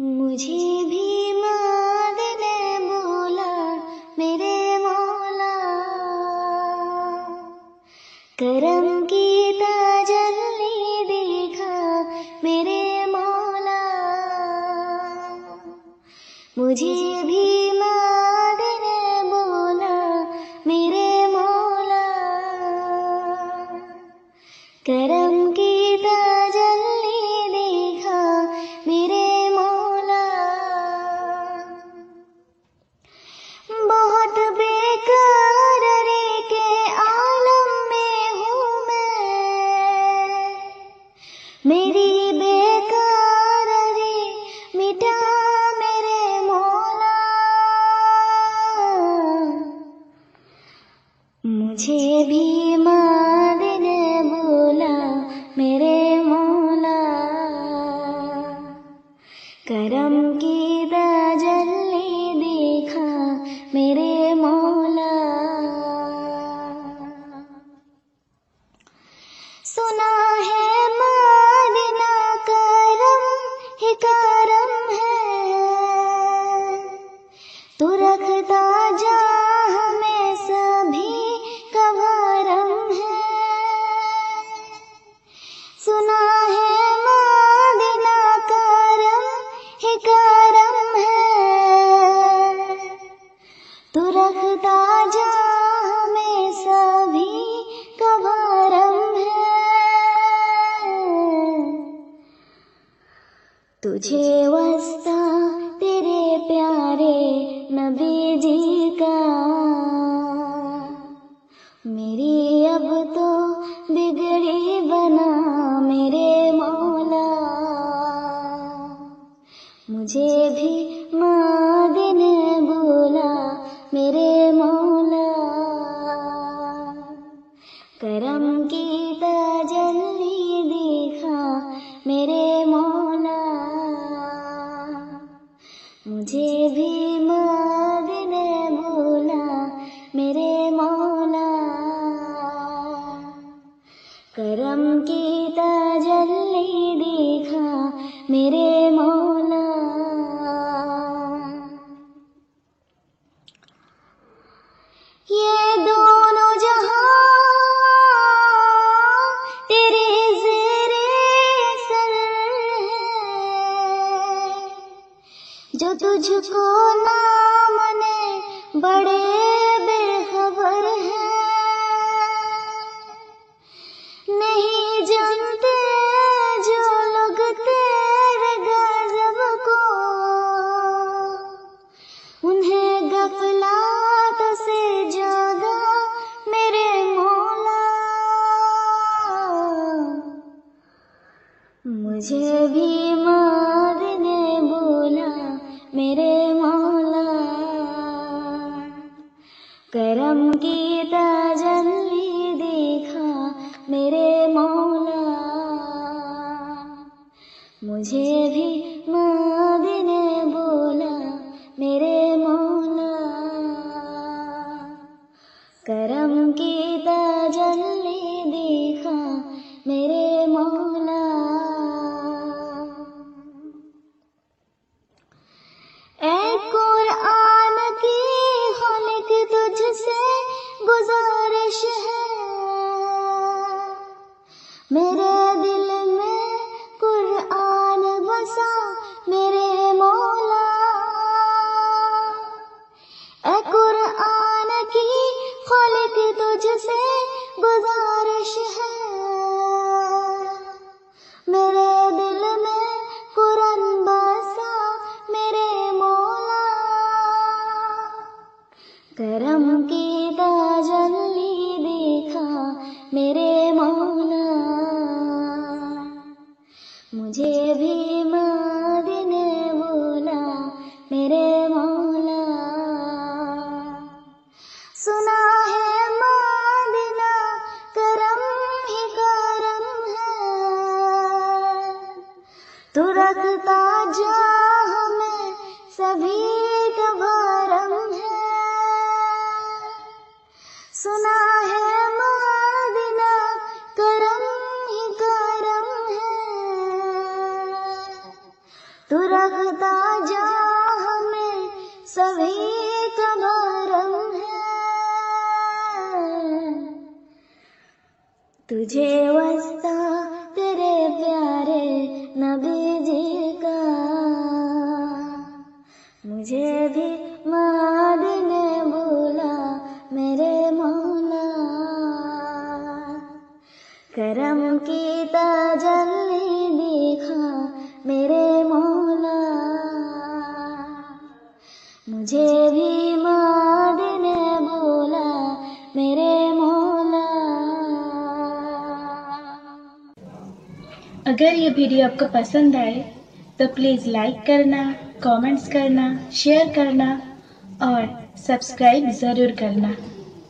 मुझे भी माद ने बोला मेरे मौला। करम की तजल देखा मेरे मौला। मुझे तुझे वस्ता तेरे प्यारे नबी जी का। मेरी अब तो बिगड़ी बना मेरे मौला। मुझे भी माँ दिन बोला मेरे करम की तजल्ली देखा मेरे मौला। ये दोनों जहाँ तेरे जेरे सर जो तुझको नाम ने बड़े मुझे भी मार ने बोला मेरे मौला। करम की तजल्ली देखा मेरे मौला। मुझे भी मार मेरे तुझे वस्ता तेरे प्यारे नबी जी का। मुझे भी माद ने बोला, मेरे मौला करम की तजल्ली दिखा, मेरे मौला मुझे अगर ये वीडियो आपको पसंद आए तो प्लीज़ लाइक करना कमेंट्स करना शेयर करना और सब्सक्राइब ज़रूर करना।